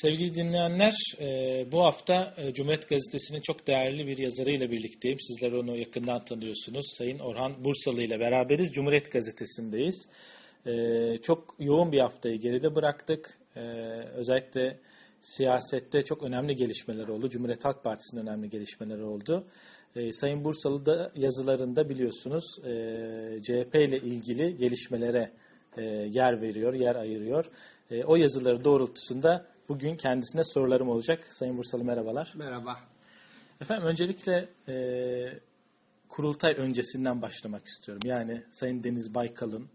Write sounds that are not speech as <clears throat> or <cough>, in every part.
Sevgili dinleyenler, e, bu hafta e, Cumhuriyet Gazetesi'nin çok değerli bir yazarıyla birlikteyim. Sizler onu yakından tanıyorsunuz. Sayın Orhan Bursalı ile beraberiz. Cumhuriyet Gazetesi'ndeyiz. E, çok yoğun bir haftayı geride bıraktık. Özellikle siyasette çok önemli gelişmeler oldu. Cumhuriyet Halk Partisi'nin önemli gelişmeleri oldu. Sayın Bursalı da yazılarında biliyorsunuz CHP ile ilgili gelişmelere yer veriyor, yer ayırıyor. O yazıları doğrultusunda Bugün kendisine sorularım olacak. Sayın Bursalı merhabalar. Merhaba. Efendim öncelikle e, kurultay öncesinden başlamak istiyorum. Yani Sayın Deniz Baykal'ın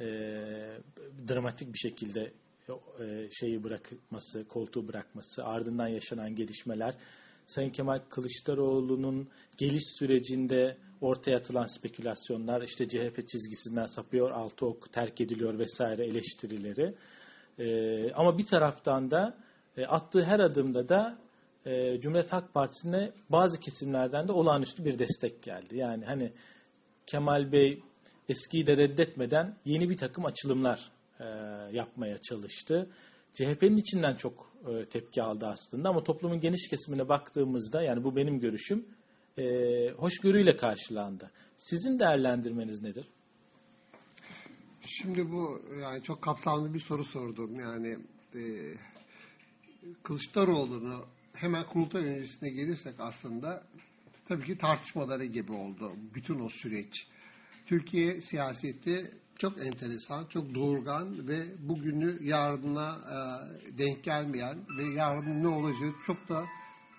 e, dramatik bir şekilde e, şeyi bırakması, koltuğu bırakması, ardından yaşanan gelişmeler, Sayın Kemal Kılıçdaroğlu'nun geliş sürecinde ortaya atılan spekülasyonlar, işte CHP çizgisinden sapıyor, altı ok terk ediliyor vesaire eleştirileri. E, ama bir taraftan da e, attığı her adımda da e, Cumhuriyet Halk Partisi'ne bazı kesimlerden de olağanüstü bir destek geldi. Yani hani Kemal Bey eskiyi de reddetmeden yeni bir takım açılımlar e, yapmaya çalıştı. CHP'nin içinden çok e, tepki aldı aslında ama toplumun geniş kesimine baktığımızda yani bu benim görüşüm e, hoşgörüyle karşılandı. Sizin değerlendirmeniz nedir? Şimdi bu yani çok kapsamlı bir soru sordum. Yani e, Kılıçdaroğlu'nu hemen kurultay öncesine gelirsek aslında tabii ki tartışmaları gibi oldu bütün o süreç. Türkiye siyaseti çok enteresan, çok doğurgan ve bugünü yarına e, denk gelmeyen ve yarının ne olacağı çok da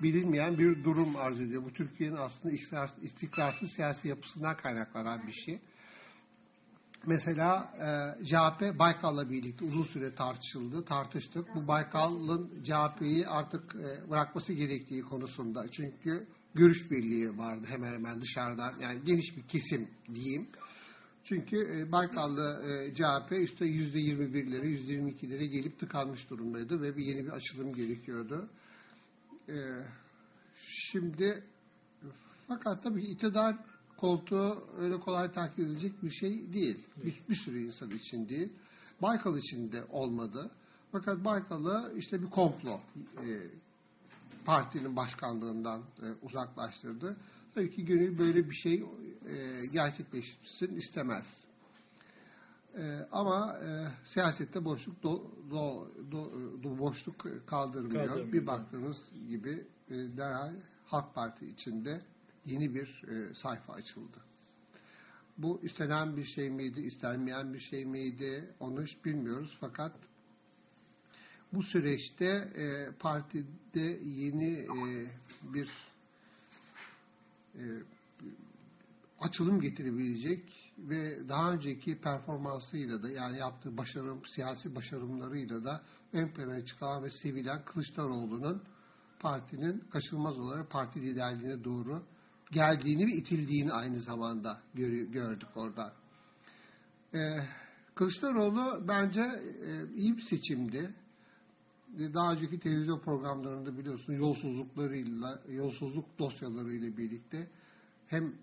bilinmeyen bir durum arz ediyor. Bu Türkiye'nin aslında istikrarsız siyasi yapısından kaynaklanan bir şey. Mesela e, CHP Baykal'la birlikte uzun süre tartışıldı, tartıştık. Bu Baykal'ın CHP'yi artık e, bırakması gerektiği konusunda. Çünkü görüş birliği vardı hemen hemen dışarıdan. Yani geniş bir kesim diyeyim. Çünkü e, Baykal'lı e, CHP yüzde yirmi ikilere gelip tıkanmış durumdaydı ve bir yeni bir açılım gerekiyordu. E, şimdi fakat tabii iktidar koltuğu öyle kolay takip edilecek bir şey değil. Bir, bir sürü insan için değil. Baykal için de olmadı. Fakat Baykal'ı işte bir komplo e, partinin başkanlığından e, uzaklaştırdı. Tabii ki gönül böyle bir şey e, gerçekleşsin istemez. E, ama e, siyasette boşluk do, do, do, do, boşluk kaldırmıyor. kaldırmıyor. Bir baktığınız gibi e, derhal Halk Parti içinde yeni bir e, sayfa açıldı. Bu istenen bir şey miydi, istenmeyen bir şey miydi onu hiç bilmiyoruz. Fakat bu süreçte e, partide yeni e, bir e, açılım getirebilecek ve daha önceki performansıyla da yani yaptığı başarım, siyasi başarımlarıyla da ön plana çıkan ve sevilen Kılıçdaroğlu'nun partinin kaçınılmaz olarak parti liderliğine doğru geldiğini ve itildiğini aynı zamanda gördük orada. Ee, Kılıçdaroğlu bence e, iyi bir seçimdi. Daha önceki televizyon programlarında biliyorsun yolsuzluklarıyla, yolsuzluk dosyalarıyla birlikte hem e,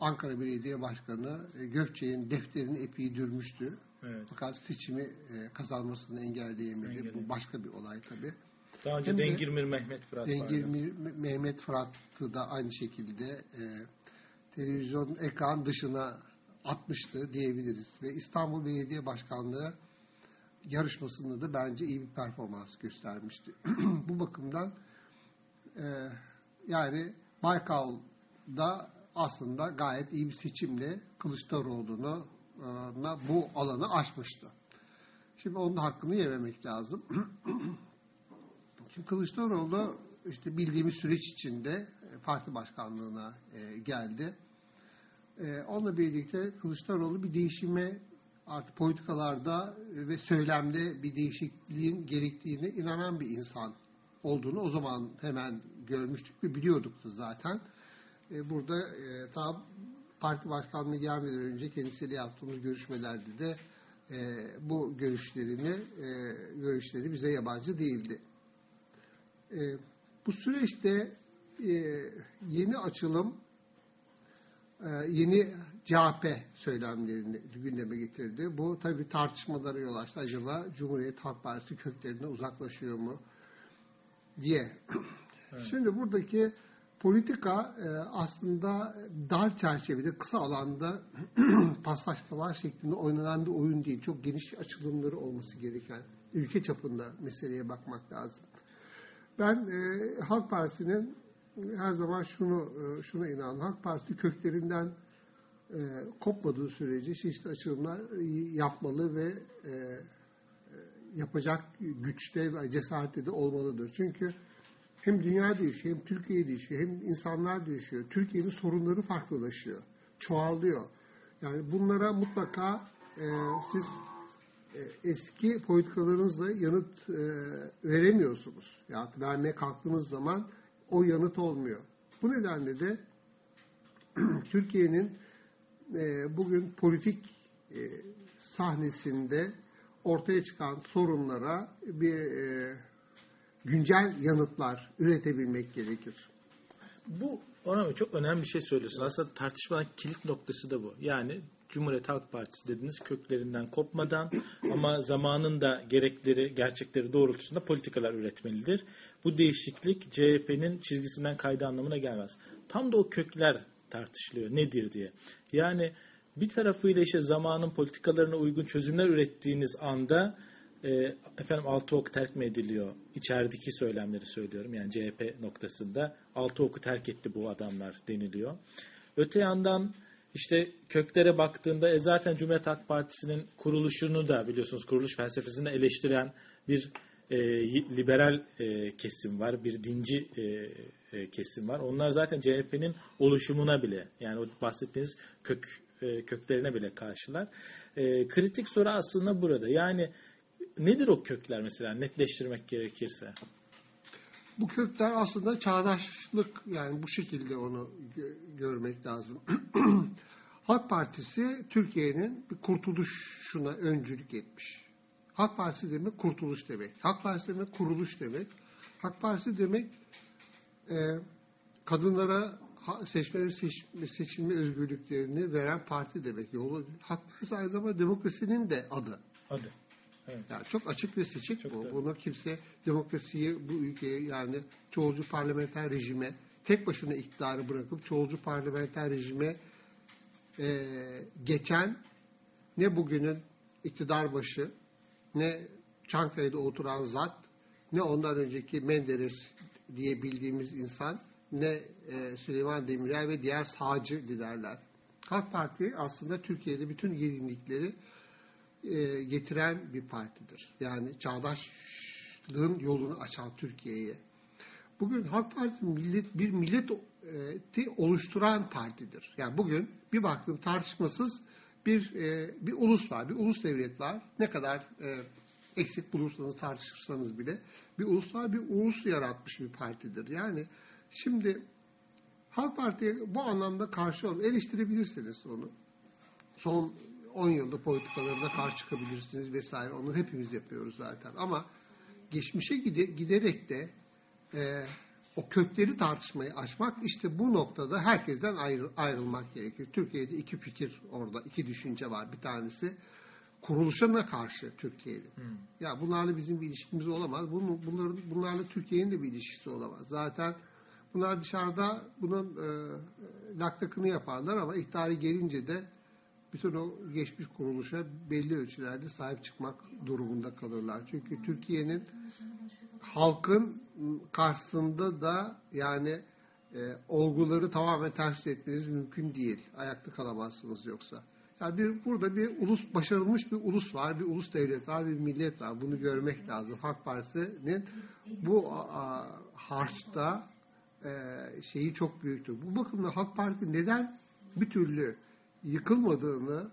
Ankara Belediye Başkanı e, Gökçe'nin defterini epey dürmüştü. Evet. Fakat seçimi kazanmasını engelleyemedi. Engelledi. Bu başka bir olay tabii. Daha önce Dengirmir Mehmet Fırat Dengirmir vardı. Mehmet Fırat'ı da aynı şekilde e, televizyon ekran dışına atmıştı diyebiliriz. Ve İstanbul Belediye Başkanlığı yarışmasında da bence iyi bir performans göstermişti. <clears throat> Bu bakımdan e, yani Baykal'da aslında gayet iyi bir seçimle Kılıçdaroğlu'nu e, bu alanı açmıştı. Şimdi onun hakkını yememek lazım. <clears throat> Şimdi Kılıçdaroğlu işte bildiğimiz süreç içinde e, parti başkanlığına e, geldi. E, onunla birlikte Kılıçdaroğlu bir değişime artık politikalarda ve söylemde bir değişikliğin gerektiğine inanan bir insan olduğunu o zaman hemen görmüştük ve biliyorduk da zaten. Burada ta parti başkanlığı gelmeden önce kendisiyle yaptığımız görüşmelerde de bu görüşlerini görüşleri bize yabancı değildi. E, bu süreçte e, yeni açılım, e, yeni CHP söylemlerini gündeme getirdi. Bu tabii tartışmalara yol açtı. Acaba Cumhuriyet Halk Partisi köklerinden uzaklaşıyor mu diye. Evet. Şimdi buradaki politika e, aslında dar çerçevede, kısa alanda <clears throat> paslaşmalar şeklinde oynanan bir oyun değil. Çok geniş açılımları olması gereken, ülke çapında meseleye bakmak lazım. Ben e, Halk Partisi'nin her zaman şunu e, şuna inandım. Halk Partisi köklerinden e, kopmadığı sürece çeşitli açılımlar yapmalı ve e, yapacak güçte ve cesarette de olmalıdır. Çünkü hem dünya değişiyor, hem Türkiye değişiyor, hem insanlar değişiyor. Türkiye'nin sorunları farklılaşıyor, çoğalıyor. Yani bunlara mutlaka e, siz e, eski politikalarınızla yanıt e, veremiyorsunuz. Ya vermeye kalktığınız zaman o yanıt olmuyor. Bu nedenle de <clears throat> Türkiye'nin e, bugün politik e, sahnesinde ortaya çıkan sorunlara bir e, güncel yanıtlar üretebilmek gerekir. Bu ona çok önemli bir şey söylüyorsun. Aslında tartışmanın kilit noktası da bu. Yani Cumhuriyet Halk Partisi dediniz köklerinden kopmadan ama zamanın da gerekleri, gerçekleri doğrultusunda politikalar üretmelidir. Bu değişiklik CHP'nin çizgisinden kaydı anlamına gelmez. Tam da o kökler tartışılıyor. Nedir diye. Yani bir tarafıyla işte zamanın politikalarına uygun çözümler ürettiğiniz anda e, efendim altı ok terk mi ediliyor? İçerideki söylemleri söylüyorum. Yani CHP noktasında altı oku terk etti bu adamlar deniliyor. Öte yandan işte köklere baktığında e zaten Cumhuriyet Halk Partisi'nin kuruluşunu da biliyorsunuz kuruluş felsefesini eleştiren bir e, liberal e, kesim var, bir dinci e, e, kesim var. Onlar zaten CHP'nin oluşumuna bile yani o bahsettiğiniz kök e, köklerine bile karşılar. E, kritik soru aslında burada. Yani nedir o kökler mesela netleştirmek gerekirse? Bu kökler aslında çağdaşlık yani bu şekilde onu gö- görmek lazım. <clears throat> Halk Partisi Türkiye'nin bir kurtuluşuna öncülük etmiş. Halk Partisi demek kurtuluş demek. Halk Partisi demek kuruluş demek. Halk Partisi demek e, kadınlara seçme seç, seçilme özgürlüklerini veren parti demek. Yolu, Halk Partisi aynı zamanda demokrasinin de adı. Adı. Evet. Yani çok açık ve seçik çok bu. Bunu kimse demokrasiyi bu ülkeye yani çoğulcu parlamenter rejime tek başına iktidarı bırakıp çoğulcu parlamenter rejime e, geçen ne bugünün iktidar başı ne Çankaya'da oturan zat ne ondan önceki Menderes diye bildiğimiz insan ne e, Süleyman Demirel ve diğer sağcı liderler. Halk Parti aslında Türkiye'de bütün yenilikleri e, getiren bir partidir. Yani çağdaşlığın yolunu açan Türkiye'ye. Bugün Halk Partisi millet, bir milleti oluşturan partidir. Yani bugün bir baktım tartışmasız bir e, bir ulus var, bir ulus devlet var. Ne kadar e, eksik bulursanız tartışırsanız bile bir ulus var, bir ulus yaratmış bir partidir. Yani şimdi Halk Parti'ye bu anlamda karşı olup eleştirebilirsiniz onu. Son 10 yılda politikalarına karşı çıkabilirsiniz vesaire. Onu hepimiz yapıyoruz zaten. Ama geçmişe gide, giderek de e, o kökleri tartışmayı açmak işte bu noktada herkesten ayrı, ayrılmak gerekiyor. Türkiye'de iki fikir orada, iki düşünce var. Bir tanesi kuruluşuna karşı Türkiye'de. Hmm. Ya bunlarla bizim bir ilişkimiz olamaz. Bunun, bunların, bunlarla Türkiye'nin de bir ilişkisi olamaz. Zaten bunlar dışarıda bunun e, laklakını yaparlar ama iktidara gelince de bütün o geçmiş kuruluşa belli ölçülerde sahip çıkmak durumunda kalırlar. Çünkü Türkiye'nin halkın karşısında da yani e, olguları tamamen ters etmeniz mümkün değil. Ayakta kalamazsınız yoksa. Yani bir, burada bir ulus başarılmış bir ulus var, bir ulus devlet var, bir millet var. Bunu görmek lazım. Halk Partisi'nin bu a, harçta e, şeyi çok büyüktür. Bu bakımda Halk Parti neden bir türlü yıkılmadığını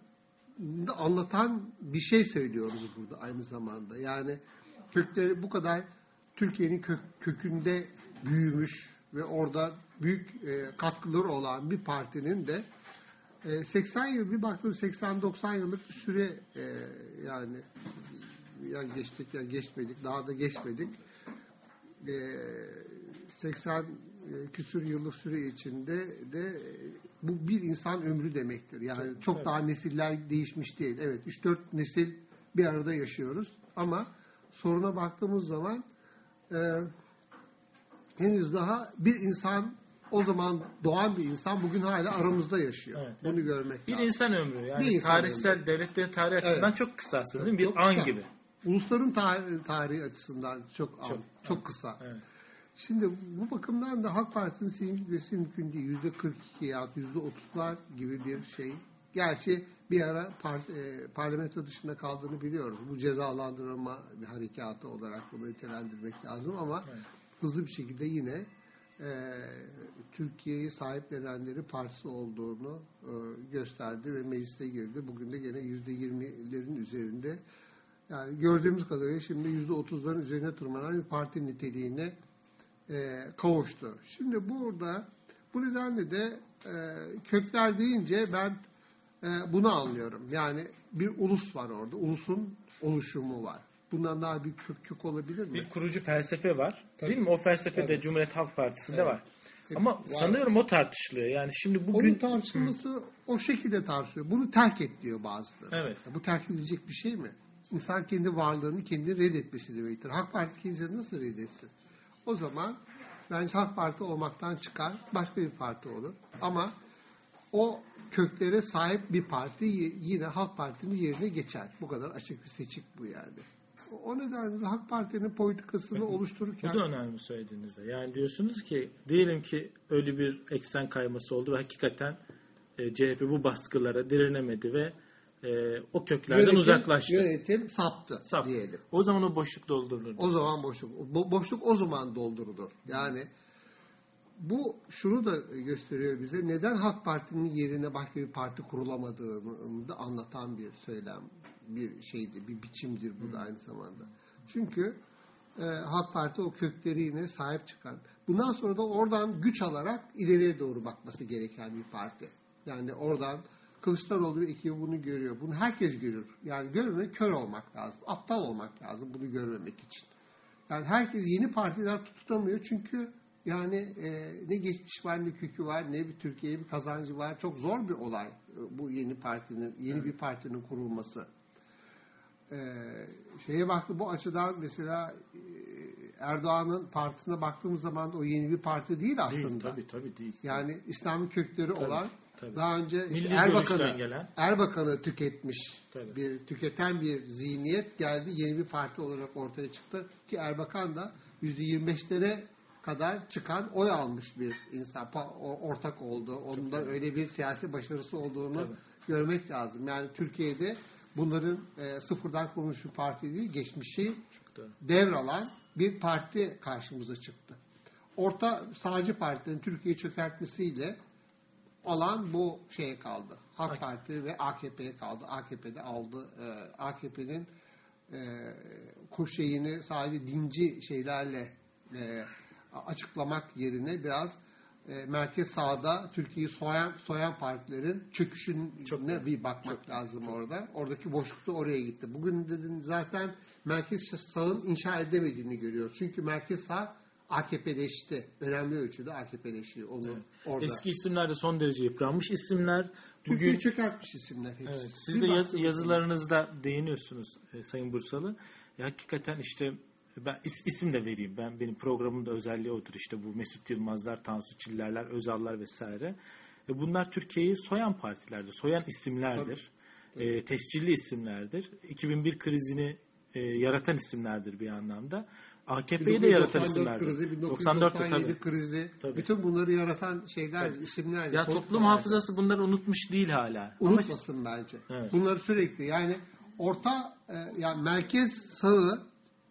anlatan bir şey söylüyoruz burada aynı zamanda. Yani kökleri bu kadar Türkiye'nin kök, kökünde büyümüş ve orada büyük e, katkıları olan bir partinin de e, 80 yıl bir baktım 80-90 yıllık bir süre e, yani ya geçtik ya geçmedik daha da geçmedik. E, 80 e, küsür yıllık süre içinde de bu bir insan ömrü demektir. Yani çok, Çok, daha nesiller değişmiş değil. Evet 3-4 nesil bir arada yaşıyoruz ama soruna baktığımız zaman e, henüz daha bir insan o zaman doğan bir insan bugün hala aramızda yaşıyor. Evet, Bunu görmek Bir lazım. insan ömrü yani Bir tarihsel devletlerin tarihi açısından Evet. çok kısa aslında değil mi? Bir Çok an kısa. gibi. Ulusların tarih, tarihi açısından çok çok, Çok, çok kısa. Evet. Şimdi bu bakımdan da Halk Partisi'nin silinmesi mümkün değil. Yüzde 42 ya yüzde 30'lar gibi bir şey. Gerçi bir ara par- e, parlamento dışında kaldığını biliyoruz. Bu cezalandırma bir harekatı olarak bunu nitelendirmek lazım ama Evet. hızlı bir şekilde yine e, Türkiye'yi sahiplenenleri partisi olduğunu e, gösterdi ve meclise girdi. Bugün de gene yüzde 20'lerin üzerinde yani gördüğümüz kadarıyla şimdi yüzde 30'ların üzerine tırmanan bir parti niteliğine e, kavuştu. Şimdi burada bu nedenle de e, kökler deyince ben e, bunu anlıyorum. Yani bir ulus var orada. Ulusun oluşumu var. Bundan daha bir kök, kök olabilir mi? Bir kurucu felsefe var. Tabii. Değil mi? O felsefe de. Cumhuriyet Halk Partisi'nde Evet. var. Ama Var. sanıyorum o tartışılıyor. Yani şimdi bugün Onun tartışılması o şekilde tartışılıyor. Bunu terk et diyor bazıları. Evet. Bu terk edilecek bir şey mi? İnsan kendi varlığını kendi reddetmesi demektir. Halk Parti kendisini nasıl reddetsin? O zaman bence Halk Parti olmaktan çıkar, başka bir parti olur. Ama o köklere sahip bir parti yine Halk Parti'nin yerine geçer. Bu kadar açık bir seçik bu yani. O nedenle Halk Parti'nin politikasını oluştururken Bu da önemli söylediğinizde. Yani diyorsunuz ki diyelim ki öyle bir eksen kayması oldu ve hakikaten e, CHP bu baskılara direnemedi ve e, o köklerden yönetim, uzaklaştı. yönetim saptı Sap. diyelim. O zaman o boşluk doldurulur. O zaman boşluk. Bo- boşluk o zaman doldurulur. Yani bu şunu da gösteriyor bize. Neden Halk Parti'nin yerine başka bir parti kurulamadığını da anlatan bir söylem, bir şeydi, bir biçimdir bu da aynı zamanda. Çünkü e, Halk Parti o kökleriyle sahip çıkan. Bundan sonra da oradan güç alarak ileriye doğru bakması gereken bir parti. Yani oradan Kılıçdaroğlu ve ekibi bunu görüyor. Bunu herkes görür. Yani görmemek kör olmak lazım. Aptal olmak lazım bunu görmemek için. Yani herkes yeni partiler tutamıyor çünkü yani e, ne geçmiş var ne kökü var ne bir Türkiye'ye bir kazancı var. Çok zor bir olay e, bu yeni partinin yeni bir partinin kurulması. E, şeye baktı bu açıdan mesela e, Erdoğan'ın partisine baktığımız zaman o yeni bir parti değil aslında. Değil, tabii tabii değil. Yani İslami kökleri Tabii, olan tabii. daha önce Milli işte Erbakan'ı gelen. Erbakan'ı tüketmiş Tabii. bir tüketen bir zihniyet geldi yeni bir parti olarak ortaya çıktı ki Erbakan da %25'lere kadar çıkan oy almış bir insan ortak oldu. Onun da öyle bir siyasi başarısı olduğunu Tabii. görmek lazım. Yani Türkiye'de bunların e, sıfırdan kurulmuş bir parti değil, geçmişi doğru. devralan bir parti karşımıza çıktı. Orta sağcı partinin Türkiye'yi çökertmesiyle alan bu şeye kaldı. Halk Parti ve AKP'ye kaldı. AKP'de aldı. Ee, AKP'nin e, kuş şeyini sadece dinci şeylerle e, açıklamak yerine biraz e, merkez sağda Türkiye'yi soyan soyan partilerin çöküşüne Çok bir bakmak lazım orada. Oradaki boşluk da oraya gitti. Bugün dedin zaten merkez sağın inşa edemediğini görüyoruz. Çünkü merkez sağ AKP'leşti. Önemli ölçüde AKP'leşiyor. Onu orada. Eski isimler de son derece yıpranmış isimler. Bugün çökertmiş isimler hepsi. Evet, siz Bir de yaz- yazılarınızda değiniyorsunuz e, Sayın Bursalı. Ya, hakikaten işte ben is- isim de vereyim. Ben benim programımda özelliği odur. İşte bu Mesut Yılmazlar, Tansu Çillerler, Özallar vesaire. E, bunlar Türkiye'yi soyan partilerdir, soyan isimlerdir. E, tescilli isimlerdir. 2001 krizini e, yaratan isimlerdir bir anlamda. AKP'yi de yaratan 1994 isimlerdir. krizi, 94'te 1997 tabii. krizi. Tabii. Bütün bunları yaratan şeyler, Tabii. isimler. Ya toplum hafızası bunları unutmuş değil hala. Ama unutmasın bence. Evet. Bunları sürekli yani orta e, yani merkez sağı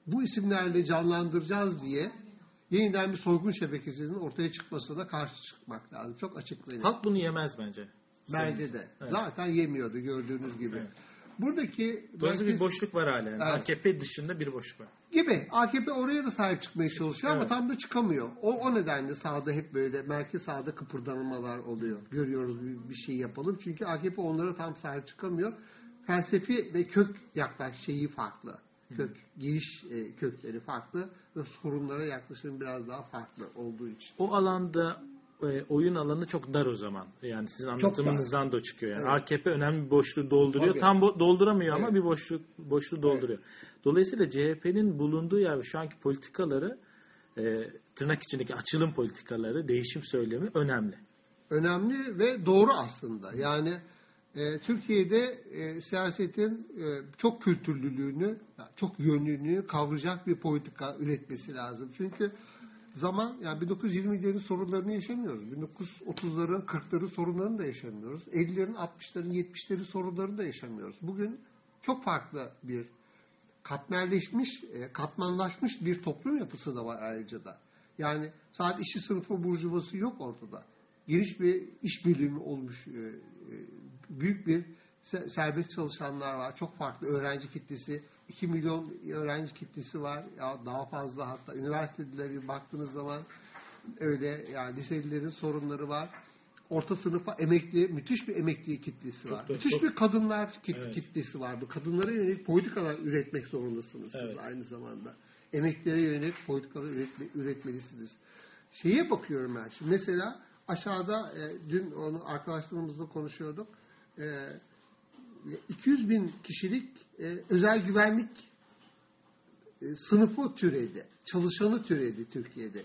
bu isimlerle canlandıracağız diye yeniden bir soygun şebekesinin ortaya çıkmasına karşı çıkmak lazım. Çok açık halk bunu yemez bence. Bence de. Evet. Zaten yemiyordu gördüğünüz gibi. Evet. Buradaki Dolayısıyla bir merkez- boşluk var hala. Yani. Evet. AKP dışında bir boşluk var. gibi AKP oraya da sahip çıkmaya çalışıyor ama Evet. tam da çıkamıyor. O, o nedenle sahada hep böyle merkez sahada kıpırdanmalar oluyor. Görüyoruz bir, bir şey yapalım. Çünkü AKP onlara tam sahip çıkamıyor. Felsefi ve kök yaklaş şeyi farklı. Kök, giriş e, kökleri farklı ve sorunlara yaklaşım biraz daha farklı olduğu için. O alanda e, oyun alanı çok dar o zaman. Yani sizin anlatımınızdan da çıkıyor. Yani Evet. AKP önemli bir boşluğu dolduruyor. Tabii. Tam bo- dolduramıyor ama Evet. bir boşluk boşluğu dolduruyor. Dolayısıyla CHP'nin bulunduğu yer ve şu anki politikaları e, tırnak içindeki açılım politikaları, değişim söylemi önemli. önemli ve doğru aslında. Yani e, Türkiye'de e, siyasetin e, çok kültürlülüğünü, çok yönlülüğünü kavrayacak bir politika üretmesi lazım. Çünkü zaman yani 1920'lerin sorunlarını yaşamıyoruz. 1930'ların, 40'ların sorunlarını da yaşamıyoruz. 50'lerin, 60'ların, 70'lerin sorunlarını da yaşamıyoruz. Bugün çok farklı bir katmerleşmiş, e, katmanlaşmış bir toplum yapısı da var ayrıca da. Yani sadece işçi sınıfı burjuvası yok ortada. Geniş bir iş bölümü olmuş, e, e, büyük bir se- serbest çalışanlar var. Çok farklı öğrenci kitlesi, 2 milyon öğrenci kitlesi var. Ya daha fazla hatta üniversitelere baktığınız zaman öyle yani liselilerin sorunları var. Orta sınıfa emekli, müthiş bir emekli kitlesi var. doğru, müthiş çok- bir kadınlar kit- Evet. kitlesi var. Bu kadınlara yönelik politikalar üretmek zorundasınız siz Evet. aynı zamanda. Emeklilere yönelik politikalar üretme, üretmelisiniz. Şeye bakıyorum ben şimdi. Mesela aşağıda e, dün onu arkadaşlarımızla konuşuyorduk. E, 200 bin kişilik e, özel güvenlik e, sınıfı türedi. Çalışanı türedi Türkiye'de.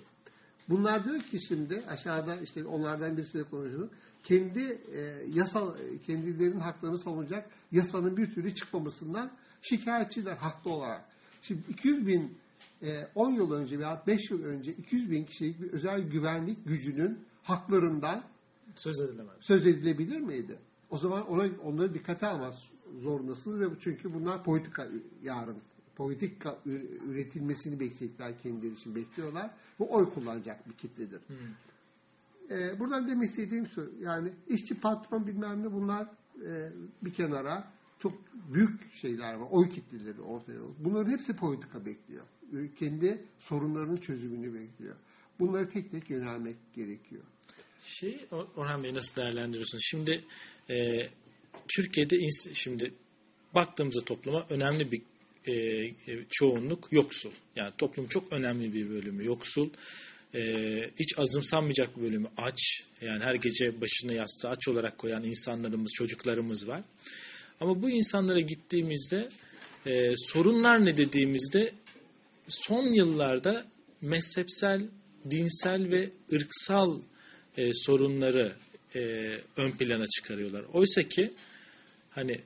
Bunlar diyor ki şimdi aşağıda işte onlardan bir süre konuşuyorduk. Kendi e, yasal kendilerinin haklarını savunacak yasanın bir türlü çıkmamasından şikayetçiler haklı olarak. Şimdi 200 bin e, 10 yıl önce veya 5 yıl önce 200 bin kişilik bir özel güvenlik gücünün haklarından Söz edilemez. söz edilebilir miydi? O zaman ona onları dikkate almak zorundasınız ve çünkü bunlar politika yarın politika ü- üretilmesini bekleyecekler kendileri için bekliyorlar. Bu oy kullanacak bir kitledir. Hı. Ee, buradan demek istediğim şu yani işçi patron bilmem ne bunlar e, bir kenara çok büyük şeyler var. Oy kitleleri ortaya. Bunların hepsi politika bekliyor. Kendi sorunlarının çözümünü bekliyor. Bunları tek tek yönelmek gerekiyor. Şey Or- Orhan Bey nasıl değerlendiriyorsunuz? Şimdi e, Türkiye'de şimdi baktığımızda topluma önemli bir e, e, çoğunluk yoksul. Yani toplum çok önemli bir bölümü yoksul. E, hiç azımsanmayacak bir bölümü aç. Yani her gece başını yastığa aç olarak koyan insanlarımız, çocuklarımız var. Ama bu insanlara gittiğimizde e, sorunlar ne dediğimizde son yıllarda mezhepsel, dinsel ve ırksal e, sorunları e, ön plana çıkarıyorlar. Oysa ki hani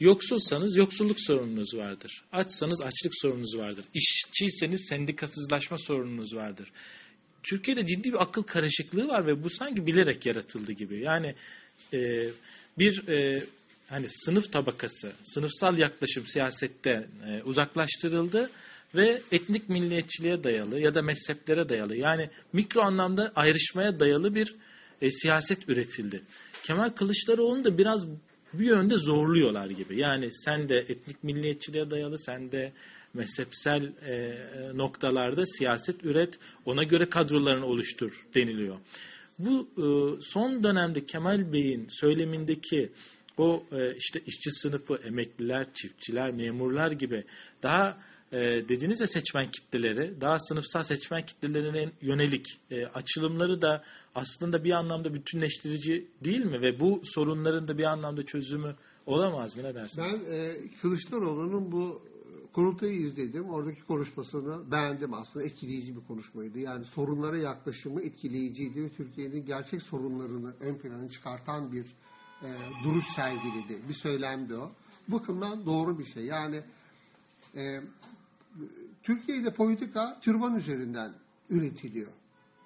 yoksulsanız yoksulluk sorununuz vardır. Açsanız açlık sorununuz vardır. İşçiyseniz sendikasızlaşma sorununuz vardır. Türkiye'de ciddi bir akıl karışıklığı var ve bu sanki bilerek yaratıldı gibi. Yani e, bir e, hani sınıf tabakası, sınıfsal yaklaşım siyasette e, uzaklaştırıldı ve etnik milliyetçiliğe dayalı ya da mezheplere dayalı yani mikro anlamda ayrışmaya dayalı bir e, siyaset üretildi. Kemal Kılıçdaroğlu'nu da biraz bu yönde zorluyorlar gibi. Yani sen de etnik milliyetçiliğe dayalı, sen de mezhepsel e, noktalarda siyaset üret, ona göre kadrolarını oluştur deniliyor. Bu e, son dönemde Kemal Bey'in söylemindeki o e, işte işçi sınıfı, emekliler, çiftçiler, memurlar gibi daha e, dediğiniz ya seçmen kitleleri, daha sınıfsal seçmen kitlelerine yönelik e, açılımları da aslında bir anlamda bütünleştirici değil mi? Ve bu sorunların da bir anlamda çözümü olamaz mı? Ne dersiniz? Ben e, Kılıçdaroğlu'nun bu kurultayı izledim. Oradaki konuşmasını beğendim aslında. Etkileyici bir konuşmaydı. Yani sorunlara yaklaşımı etkileyiciydi ve Türkiye'nin gerçek sorunlarını ön plana çıkartan bir e, duruş sergiledi. Bir söylemdi o. Bu bakımdan doğru bir şey. Yani e, Türkiye'de politika türban üzerinden üretiliyor.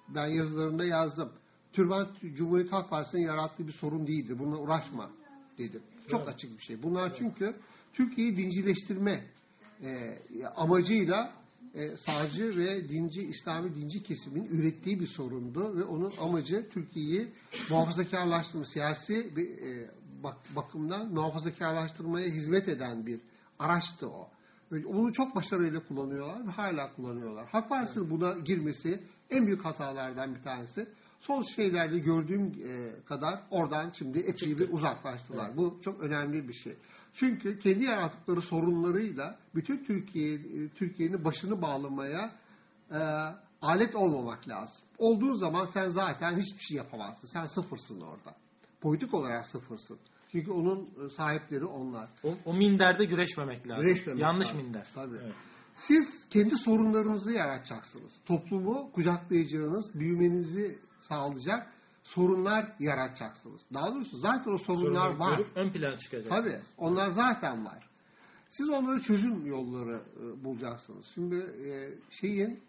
Ben yazılarımda yazdım. Türban Cumhuriyet Halk Partisi'nin yarattığı bir sorun değildir. Bununla uğraşma dedim. Çok Evet. açık bir şey. Bunlar çünkü Türkiye'yi dincileştirme e, amacıyla e, sağcı ve dinci, İslami dinci kesimin ürettiği bir sorundu ve onun amacı Türkiye'yi muhafazakarlaştırma, siyasi bir e, bak, bakımdan muhafazakarlaştırmaya hizmet eden bir araçtı o. Onu çok başarıyla kullanıyorlar ve hala kullanıyorlar. Halk Partisi'nin buna girmesi en büyük hatalardan bir tanesi. Son şeylerde gördüğüm e, kadar oradan şimdi epey bir uzaklaştılar. Evet. Bu çok önemli bir şey. Çünkü kendi yarattıkları sorunlarıyla bütün Türkiye e, Türkiye'nin başını bağlamaya e, alet olmamak lazım. Olduğu zaman sen zaten hiçbir şey yapamazsın. Sen sıfırsın orada. Politik olarak sıfırsın. Çünkü onun e, sahipleri onlar. O, o minderde güreşmemek lazım. Güreşmemek Yanlış lazım. minder. Tabii. Evet. Siz kendi sorunlarınızı yaratacaksınız. Toplumu kucaklayacağınız, büyümenizi sağlayacak sorunlar yaratacaksınız. Daha doğrusu zaten o sorunlar Sorunları var. görüp ön plana çıkacaksınız. Tabii onlar zaten var. Siz onları çözüm yolları e, bulacaksınız. Şimdi e, şeyin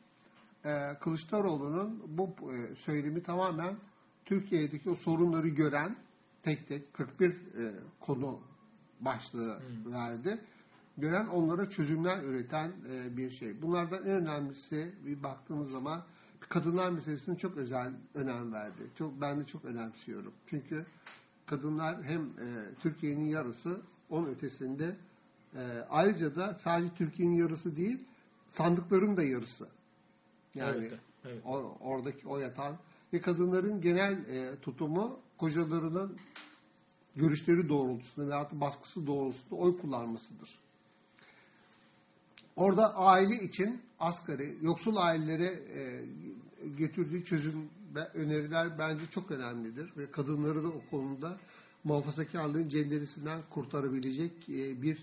e, Kılıçdaroğlu'nun bu e, söylemi tamamen Türkiye'deki o sorunları gören tek tek 41 e, konu başlığı Hmm. verdi. Gören onlara çözümler üreten e, bir şey. Bunlardan en önemlisi bir baktığımız zaman kadınlar meselesine çok özel önem verdi. Çok ben de çok önemsiyorum. Çünkü kadınlar hem e, Türkiye'nin yarısı, onun ötesinde e, ayrıca da sadece Türkiye'nin yarısı değil, sandıkların da yarısı. Yani Evet, evet. o- oradaki o yatan ve kadınların genel e, tutumu kocalarının görüşleri doğrultusunda veya da baskısı doğrultusunda oy kullanmasıdır. Orada aile için asgari, yoksul ailelere e, getirdiği çözüm ve öneriler bence çok önemlidir. Ve kadınları da o konuda muhafazakarlığın cenderesinden kurtarabilecek e, bir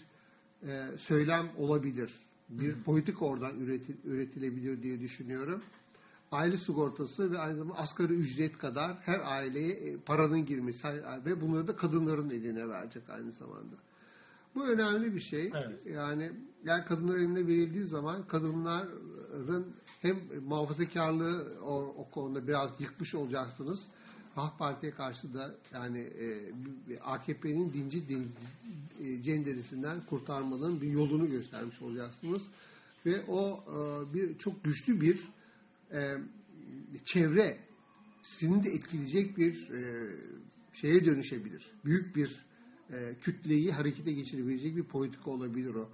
e, söylem olabilir. Bir politik oradan üreti- üretilebilir diye düşünüyorum. Aile sigortası ve aynı zamanda asgari ücret kadar her aileye e, paranın girmesi ve bunları da kadınların eline verecek aynı zamanda. Bu önemli bir şey. Evet. Yani yani kadınlar eline verildiği zaman kadınların hem muhafazakarlığı o, o konuda biraz yıkmış olacaksınız. Halk Parti'ye karşı da yani e, AKP'nin dinci din, e, cenderisinden kurtarmanın bir yolunu göstermiş olacaksınız. Ve o e, bir çok güçlü bir e, çevre sizin de etkileyecek bir e, şeye dönüşebilir. Büyük bir e, kütleyi harekete geçirebilecek bir politika olabilir o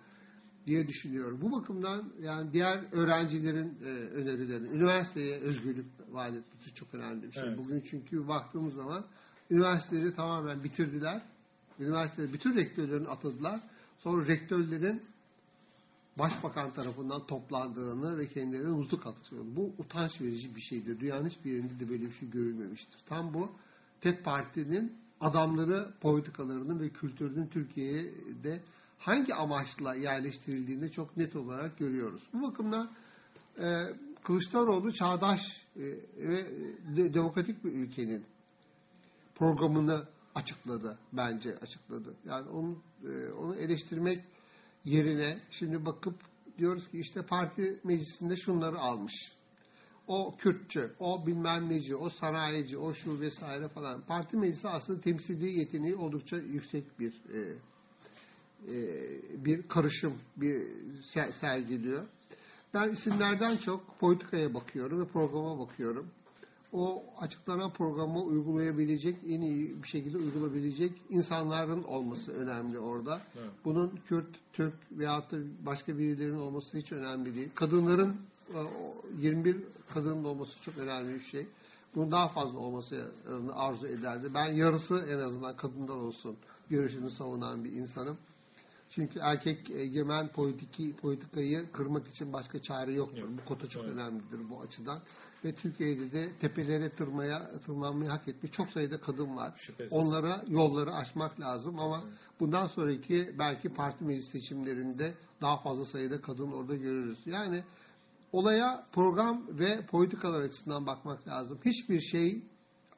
diye düşünüyorum. Bu bakımdan yani diğer öğrencilerin e, önerilerini, üniversiteye özgürlük vaat etmesi çok önemli bir şey. Evet. Bugün çünkü baktığımız zaman üniversiteleri tamamen bitirdiler. Üniversitede bütün rektörlerini atadılar. Sonra rektörlerin başbakan tarafından toplandığını ve kendilerine nutuk atışını. Bu utanç verici bir şeydir. Dünyanın hiçbir yerinde de böyle bir şey görülmemiştir. Tam bu tek partinin adamları politikalarının ve kültürünün Türkiye'de hangi amaçla yerleştirildiğini çok net olarak görüyoruz. Bu bakımdan e, Kılıçdaroğlu çağdaş e, ve de- demokratik bir ülkenin programını açıkladı bence açıkladı. Yani onu e, onu eleştirmek yerine şimdi bakıp diyoruz ki işte parti meclisinde şunları almış. O Kürtçü, o bilmem neci, o sanayici, o şu vesaire falan. Parti meclisi aslında temsili yeteneği oldukça yüksek bir e, e, bir karışım bir ser- sergiliyor. Ben isimlerden çok politikaya bakıyorum ve programa bakıyorum. O açıklanan programı uygulayabilecek, en iyi bir şekilde uygulayabilecek insanların olması önemli orada. Evet. Bunun Kürt, Türk veyahut da başka birilerinin olması hiç önemli değil. Kadınların e, o 21 kadının olması çok önemli bir şey. Bunun daha fazla olması arzu ederdi. Ben yarısı en azından kadınlar olsun görüşünü savunan bir insanım. Çünkü erkek egemen politiki, politikayı kırmak için başka çare yoktur. Yok. Bu kota çok Evet. önemlidir bu açıdan. Ve Türkiye'de de tepelere tırmaya, tırmanmayı hak etmiş çok sayıda kadın var. Şüphesiz. Onlara yolları açmak lazım ama bundan sonraki belki parti meclis seçimlerinde daha fazla sayıda kadın orada görürüz. Yani olaya program ve politikalar açısından bakmak lazım. Hiçbir şey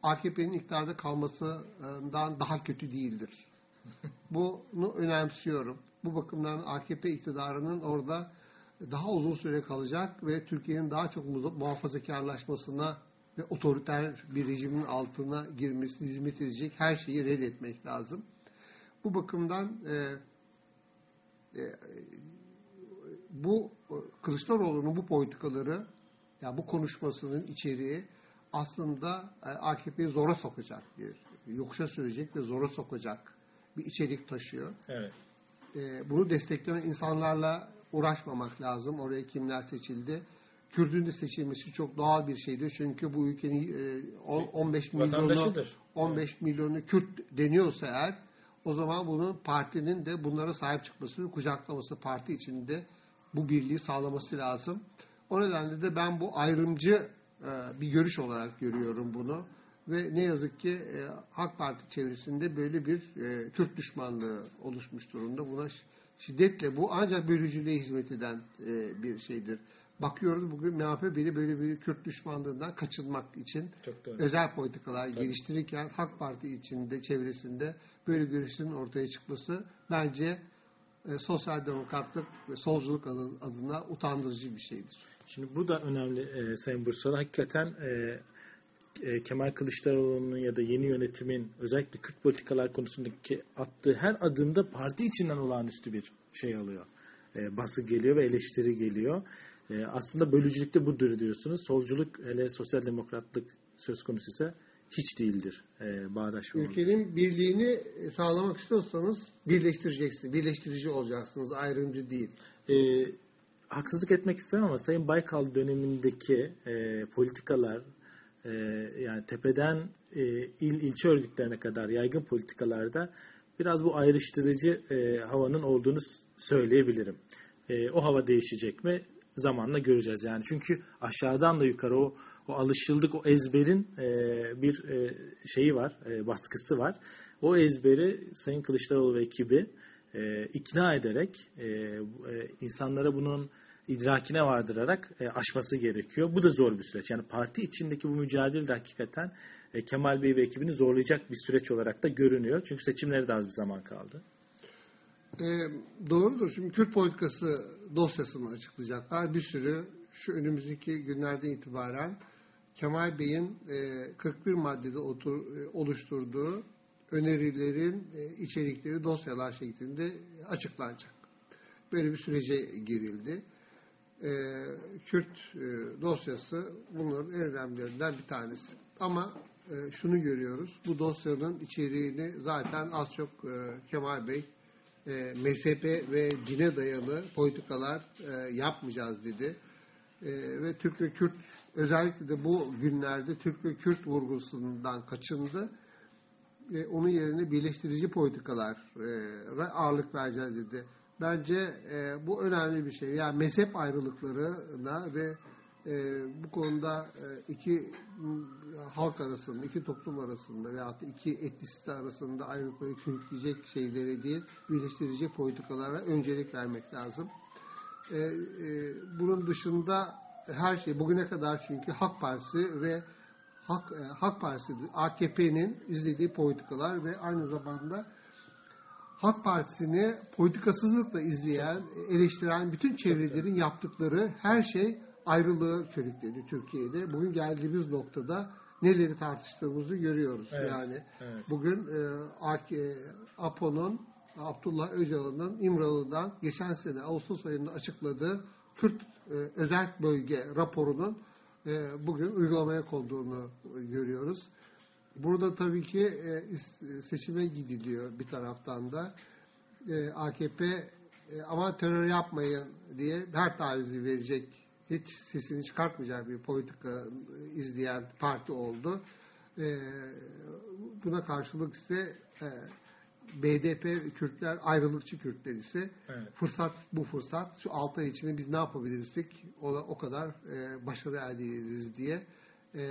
AKP'nin iktidarda kalmasından daha kötü değildir. Bunu önemsiyorum. Bu bakımdan AKP iktidarının orada daha uzun süre kalacak ve Türkiye'nin daha çok mu- muhafazakarlaşmasına ve otoriter bir rejimin altına girmesine hizmet edecek her şeyi reddetmek lazım. Bu bakımdan e, e, bu e, Kılıçdaroğlu'nun bu politikaları ya bu konuşmasının içeriği aslında e, AKP'yi zora sokacak bir yokuşa sürecek ve zora sokacak bir içerik taşıyor. Evet. E, bunu destekleyen insanlarla uğraşmamak lazım. Oraya kimler seçildi? Kürdün de seçilmesi çok doğal bir şeydir. Çünkü bu ülkenin e, on- 15 milyonu Vatandaşıdır. 15 milyonu Kürt deniyorsa eğer o zaman bunun partinin de bunlara sahip çıkması kucaklaması parti içinde bu birliği sağlaması lazım. O nedenle de ben bu ayrımcı e, bir görüş olarak görüyorum bunu. Ve ne yazık ki e, AK Parti çevresinde böyle bir e, Kürt düşmanlığı oluşmuş durumda. Buna şiddetle bu ancak bölücülüğe hizmet eden e, bir şeydir. Bakıyoruz bugün MHP beni böyle bir Kürt düşmanlığından kaçınmak için özel politikalar geliştirirken AK Parti içinde çevresinde böyle görüşlerin ortaya çıkması bence e, sosyal demokratlık ve solculuk adı- adına utandırıcı bir şeydir. Şimdi bu da önemli e, Sayın Bursalı. Hakikaten e, Kemal Kılıçdaroğlu'nun ya da yeni yönetimin özellikle Kürt politikalar konusundaki attığı her adımda parti içinden olağanüstü bir şey alıyor. E, baskı geliyor ve eleştiri geliyor. E, aslında bölücülükte budur diyorsunuz. Solculuk hele sosyal demokratlık söz konusu ise hiç değildir e, bağdaş ve Ülkenin birliğini sağlamak istiyorsanız birleştireceksiniz. Birleştirici olacaksınız. Ayrımcı değil. E, haksızlık etmek istemem ama Sayın Baykal dönemindeki e, politikalar e, yani tepeden e, il ilçe örgütlerine kadar yaygın politikalarda biraz bu ayrıştırıcı e, havanın olduğunu söyleyebilirim. E, o hava değişecek mi? Zamanla göreceğiz yani. Çünkü aşağıdan da yukarı o o alışıldık, o ezberin e, bir e, şeyi var, e, baskısı var. O ezberi Sayın Kılıçdaroğlu ve ekibi e, ikna ederek e, e, insanlara bunun idrakine vardırarak e, aşması gerekiyor. Bu da zor bir süreç. Yani parti içindeki bu mücadele de hakikaten e, Kemal Bey ve ekibini zorlayacak bir süreç olarak da görünüyor. Çünkü seçimlere de az bir zaman kaldı. E, doğrudur. Şimdi Kürt politikası dosyasını açıklayacaklar. Bir sürü şu önümüzdeki günlerden itibaren Kemal Bey'in e, 41 maddede otur, e, oluşturduğu önerilerin e, içerikleri dosyalar şeklinde açıklanacak. Böyle bir sürece girildi. E, Kürt e, dosyası bunların en önemlilerinden bir tanesi. Ama e, şunu görüyoruz. Bu dosyanın içeriğini zaten az çok e, Kemal Bey e, mezhebe ve dine dayalı politikalar e, yapmayacağız dedi. E, ve Türk ve Kürt özellikle de bu günlerde Türk ve Kürt vurgusundan kaçındı. E, onun yerine birleştirici politikalara ağırlık vereceğiz dedi. Bence e, bu önemli bir şey. Yani mezhep ayrılıklarına ve e, bu konuda e, iki halk arasında, iki toplum arasında veyahut da iki etnisite arasında ayrılıkları körükleyecek şeylere değil, birleştirici politikalara öncelik vermek lazım. E, e, bunun dışında her şey bugüne kadar çünkü Halk Partisi ve Halk, e, Halk Partisi, AKP'nin izlediği politikalar ve aynı zamanda Halk Partisi'ni politikasızlıkla izleyen, eleştiren bütün çevrelerin yaptıkları her şey ayrılığı körükledi Türkiye'de. Bugün geldiğimiz noktada neleri tartıştığımızı görüyoruz. Evet, Yani evet. bugün e, e, APO'nun Abdullah Öcalan'ın İmralı'dan geçen sene Ağustos ayında açıkladığı Kürt e, özel bölge raporunun e, bugün uygulamaya konduğunu görüyoruz. Burada tabii ki e, seçime gidiliyor bir taraftan da. E, AKP e, ama terör yapmayın diye her tavizi verecek, hiç sesini çıkartmayacak bir politika izleyen parti oldu. Buna karşılık ise BDP Kürtler, ayrılıkçı Kürtler ise Evet. fırsat bu fırsat. Şu 6 ay içinde biz ne yapabilirsek o, o kadar e, başarı elde ederiz diye e,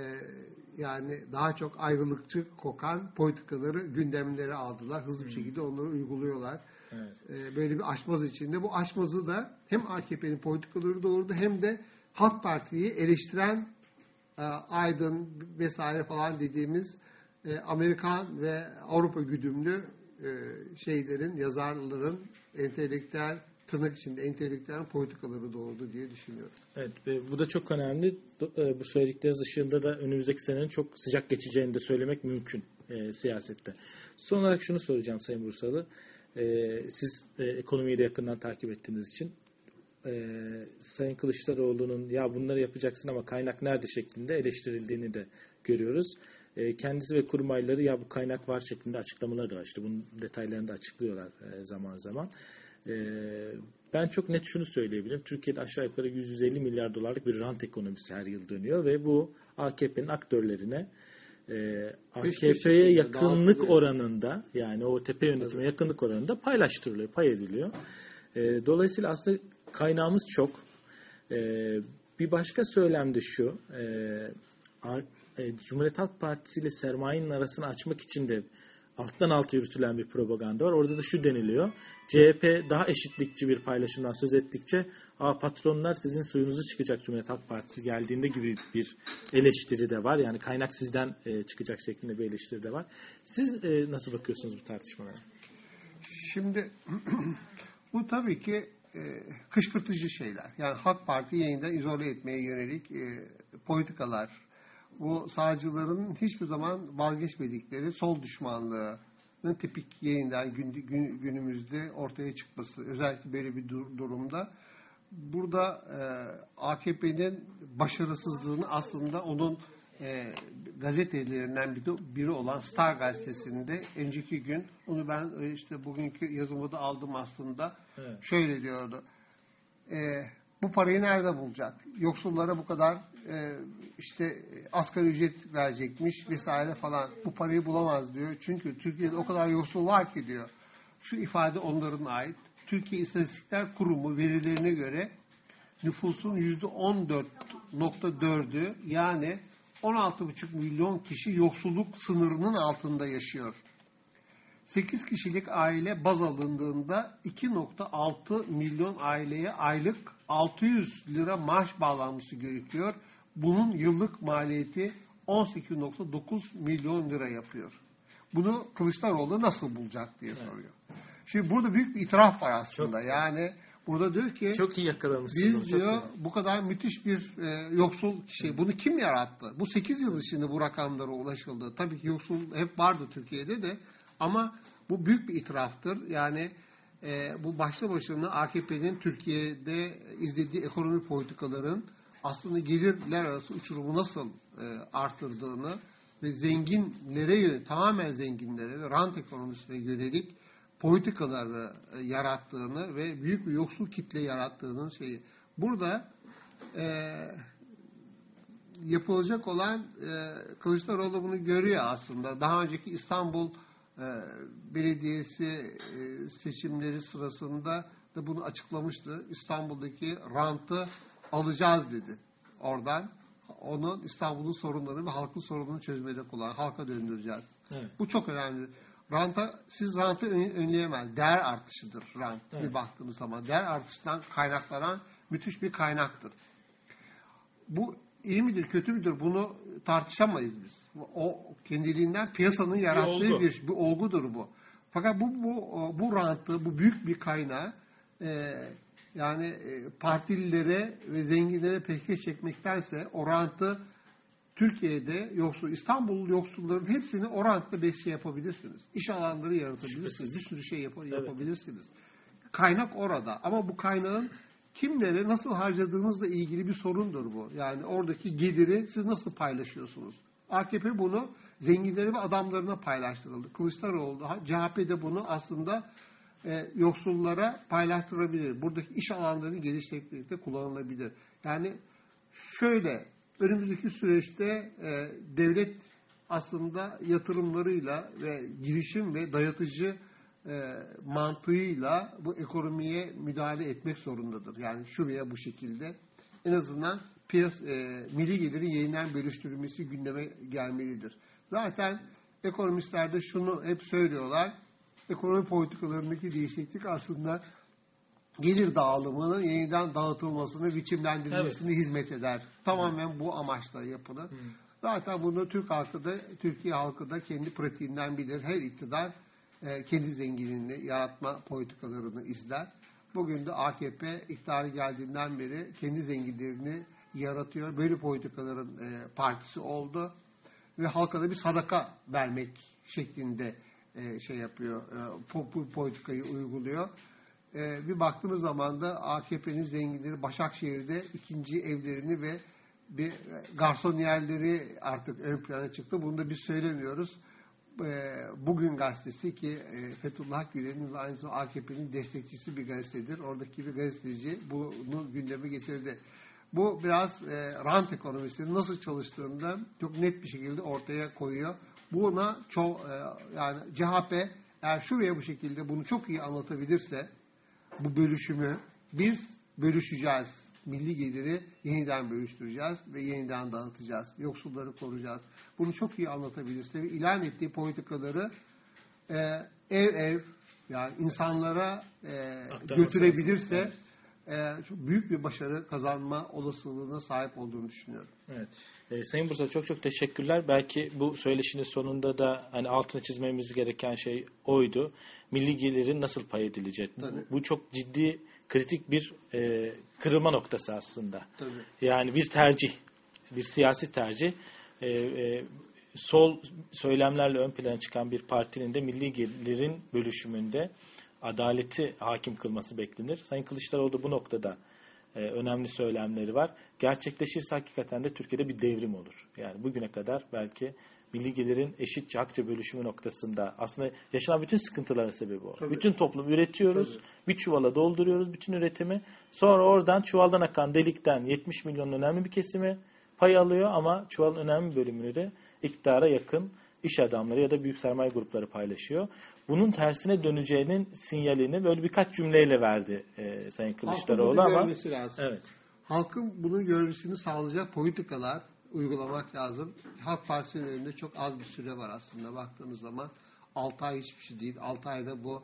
yani daha çok ayrılıkçı kokan politikaları gündemlere aldılar. Hızlı bir şekilde onları uyguluyorlar. Evet. E, böyle bir aşmaz içinde. Bu aşmazı da hem AKP'nin politikaları doğurdu hem de Halk Parti'yi eleştiren e, Aydın vesaire falan dediğimiz e, Amerikan ve Avrupa güdümlü e, şeylerin, yazarların entelektüel, tırnak içinde entelektüel politikaları doğurdu diye düşünüyorum. Evet ve bu da çok önemli. E, Bu söyledikleriniz ışığında da önümüzdeki senenin çok sıcak geçeceğini de söylemek mümkün e, siyasette. Son olarak şunu soracağım Sayın Bursalı. E, siz e, ekonomiyi de yakından takip ettiğiniz için e, Sayın Kılıçdaroğlu'nun ya bunları yapacaksın ama kaynak nerede şeklinde eleştirildiğini de görüyoruz. E, kendisi ve kurmayları ya bu kaynak var şeklinde açıklamaları da var. Bunun detaylarını da açıklıyorlar e, zaman zaman. E, ben çok net şunu söyleyebilirim. Türkiye'de aşağı yukarı 150 milyar dolarlık bir rant ekonomisi her yıl dönüyor ve bu AKP'nin aktörlerine e, AKP'ye yakınlık dağıtılıyor. oranında yani o tepe yönetime yakınlık oranında paylaştırılıyor, pay ediliyor. E, dolayısıyla aslında kaynağımız çok. E, Bir başka söylem de şu. E, e, Cumhuriyet Halk Partisi ile sermayenin arasını açmak için de alttan alta yürütülen bir propaganda var. Orada da şu deniliyor. CHP daha eşitlikçi bir paylaşımdan söz ettikçe Aa, patronlar sizin suyunuzu çıkacak Cumhuriyet Halk Partisi geldiğinde gibi bir eleştiri de var. Yani kaynak sizden e, çıkacak şeklinde bir eleştiri de var. Siz e, nasıl bakıyorsunuz bu tartışmalara? Şimdi <clears throat> bu tabii ki e, kışkırtıcı şeyler. Yani Halk Parti yeniden izole etmeye yönelik e, politikalar. Bu sağcıların hiçbir zaman vazgeçmedikleri sol düşmanlığının tipik yeniden gün, gün- günümüzde ortaya çıkması. Özellikle böyle bir dur- durumda. Burada e, AKP'nin başarısızlığını aslında onun e, gazetelerinden biri, biri olan Star gazetesinde önceki gün onu ben e, işte bugünkü yazımı da aldım aslında. Evet. Şöyle diyordu. E, bu parayı nerede bulacak? Yoksullara bu kadar işte asgari ücret verecekmiş vesaire falan. Bu parayı bulamaz diyor. Çünkü Türkiye'de o kadar yoksul var ki diyor. Şu ifade onların ait. Türkiye İstatistikler Kurumu verilerine göre nüfusun %14.4'ü yani 16,5 milyon kişi yoksulluk sınırının altında yaşıyor. 8 kişilik aile baz alındığında 2.6 milyon aileye aylık 600 lira maaş bağlanması gerekiyor. Bunun yıllık maliyeti 18.9 milyon lira yapıyor. Bunu Kılıçdaroğlu nasıl bulacak diye soruyor. Şimdi burada büyük bir itiraf var aslında. Yani burada diyor ki Çok iyi yakalamışsınız. biz çok diyor iyi. bu kadar müthiş bir e, yoksul şey. Bunu kim yarattı? Bu 8 yıl içinde bu rakamlara ulaşıldı. Tabii ki yoksul hep vardı Türkiye'de de ama bu büyük bir itiraftır. Yani e, bu başlı başına AKP'nin Türkiye'de izlediği ekonomi politikaların aslında gelirler arası uçurumu nasıl e, artırdığını ve zenginlere tamamen zenginlere ve rant ekonomisine yönelik politikaları e, yarattığını ve büyük bir yoksul kitle yarattığının şeyi. Burada e, yapılacak olan e, Kılıçdaroğlu bunu görüyor aslında. Daha önceki İstanbul e, Belediyesi e, seçimleri sırasında da bunu açıklamıştı. İstanbul'daki rantı alacağız dedi. Oradan onun İstanbul'un sorunları ve halkın sorununu çözmede kullan, halka döndüreceğiz. Evet. Bu çok önemli. Ranta, siz rantı ön- önleyemez. Değer artışıdır rant. Evet. Bir baktığınız zaman. Değer artışından kaynaklanan müthiş bir kaynaktır. Bu iyi midir, kötü müdür bunu tartışamayız biz. O kendiliğinden piyasanın yarattığı olgu. bir, bir olgudur bu. Fakat bu bu bu rantı, bu büyük bir kaynağı e, yani e, partililere ve zenginlere peşkeş çekmektense o rantı Türkiye'de yoksul, İstanbul yoksulların hepsini o rantta besye yapabilirsiniz. İş alanları yaratabilirsiniz. Bir sürü şey yap- Evet. yapabilirsiniz. Kaynak orada. Ama bu kaynağın kimlere nasıl harcadığınızla ilgili bir sorundur bu. Yani oradaki geliri siz nasıl paylaşıyorsunuz? AKP bunu zenginleri ve adamlarına paylaştırıldı. Kılıçdaroğlu, CHP'de bunu aslında e, yoksullara paylaştırabilir. Buradaki iş alanlarını geliştirmekte kullanılabilir. Yani şöyle önümüzdeki süreçte e, devlet aslında yatırımlarıyla ve girişim ve dayatıcı e, mantığıyla bu ekonomiye müdahale etmek zorundadır. Yani şu veya bu şekilde en azından piyas, e, milli gelirin yeniden bölüştürülmesi gündeme gelmelidir. Zaten ekonomistler de şunu hep söylüyorlar. Ekonomi politikalarındaki değişiklik aslında gelir dağılımının yeniden dağıtılmasını, biçimlendirilmesine hizmet eder. Tamamen bu amaçla yapılır. Zaten bunu Türk halkı da, Türkiye halkı da kendi pratiğinden bilir. Her iktidar e, kendi zenginliğini yaratma politikalarını izler. Bugün de AKP iktidarı geldiğinden beri kendi zenginlerini yaratıyor. Böyle politikaların e, partisi oldu ve halka da bir sadaka vermek şeklinde e, şey yapıyor, e, bu, politikayı uyguluyor. E, bir baktığımız zaman da AKP'nin zenginleri Başakşehir'de ikinci evlerini ve bir garsoniyerleri artık ön plana çıktı. Bunu da biz söylemiyoruz. E, Bugün gazetesi ki Fethullah Gülen'in ve aynı zamanda AKP'nin destekçisi bir gazetedir. Oradaki bir gazeteci bunu gündeme getirdi. Bu biraz rant ekonomisinin nasıl çalıştığında çok net bir şekilde ortaya koyuyor. Buna çok e, yani CHP eğer şu veya bu şekilde bunu çok iyi anlatabilirse bu bölüşümü biz bölüşeceğiz. milli geliri yeniden bölüştüreceğiz ve yeniden dağıtacağız. Yoksulları koruyacağız. Bunu çok iyi anlatabilirse ve ilan ettiği politikaları e, ev ev yani insanlara e, götürebilirse e, çok büyük bir başarı kazanma olasılığına sahip olduğunu düşünüyorum. Evet. Ee, Sayın Bursa çok çok teşekkürler. Belki bu söyleşinin sonunda da hani altına çizmemiz gereken şey oydu. Milli gelirin nasıl pay edilecek? Tabii. Bu, çok ciddi, kritik bir e, kırılma noktası aslında. Tabii. Yani bir tercih, bir siyasi tercih. Ee, e, sol söylemlerle ön plana çıkan bir partinin de milli gelirin bölüşümünde adaleti hakim kılması beklenir. Sayın Kılıçdaroğlu da bu noktada e, önemli söylemleri var. Gerçekleşirse hakikaten de Türkiye'de bir devrim olur. Yani bugüne kadar belki milli gelirin eşitçe hakça bölüşümü noktasında aslında yaşanan bütün sıkıntıların sebebi o. Tabii. Bütün toplum üretiyoruz, Tabii. bir çuvala dolduruyoruz bütün üretimi. Sonra oradan çuvaldan akan delikten 70 milyonun önemli bir kesimi pay alıyor ama çuvalın önemli de iktidara yakın iş adamları ya da büyük sermaye grupları paylaşıyor. Bunun tersine döneceğinin sinyalini böyle birkaç cümleyle verdi e, Sayın Kılıçdaroğlu ama görmesi lazım. evet. Halkın bunu görmesini sağlayacak politikalar uygulamak lazım. Halk Partisi'nin önünde çok az bir süre var aslında baktığınız zaman. 6 ay hiçbir şey değil. 6 ayda bu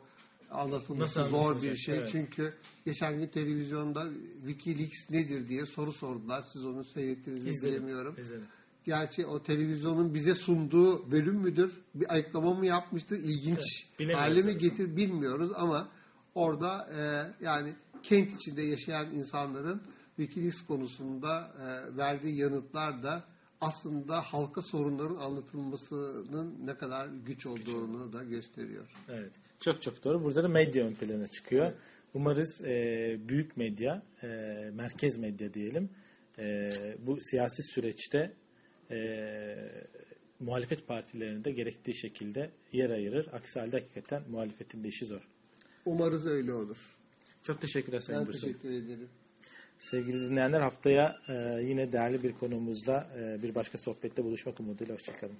anlatılması zor bir şey. Evet. Çünkü geçen gün televizyonda Wikileaks nedir diye soru sordular. Siz onu seyrettiniz mi bilemiyorum. İzledim. Gerçi o televizyonun bize sunduğu bölüm müdür? Bir ayıklama mı yapmıştır? İlginç Evet, hale mi getir bilmiyoruz ama orada e, yani kent içinde yaşayan insanların Wikileaks konusunda e, verdiği yanıtlar da aslında halka sorunların anlatılmasının ne kadar güç olduğunu da gösteriyor. Evet. Çok çok doğru. Burada da medya ön plana çıkıyor. Umarız e, büyük medya, e, merkez medya diyelim, e, bu siyasi süreçte e, muhalefet partilerine de gerektiği şekilde yer ayırır. Aksi halde hakikaten muhalefetin de işi zor. Umarız öyle olur. Çok teşekkürler Sayın Ben Bursa. teşekkür ederim. Sevgili dinleyenler haftaya e, yine değerli bir konuğumuzla e, bir başka sohbette buluşmak umuduyla. Hoşçakalın.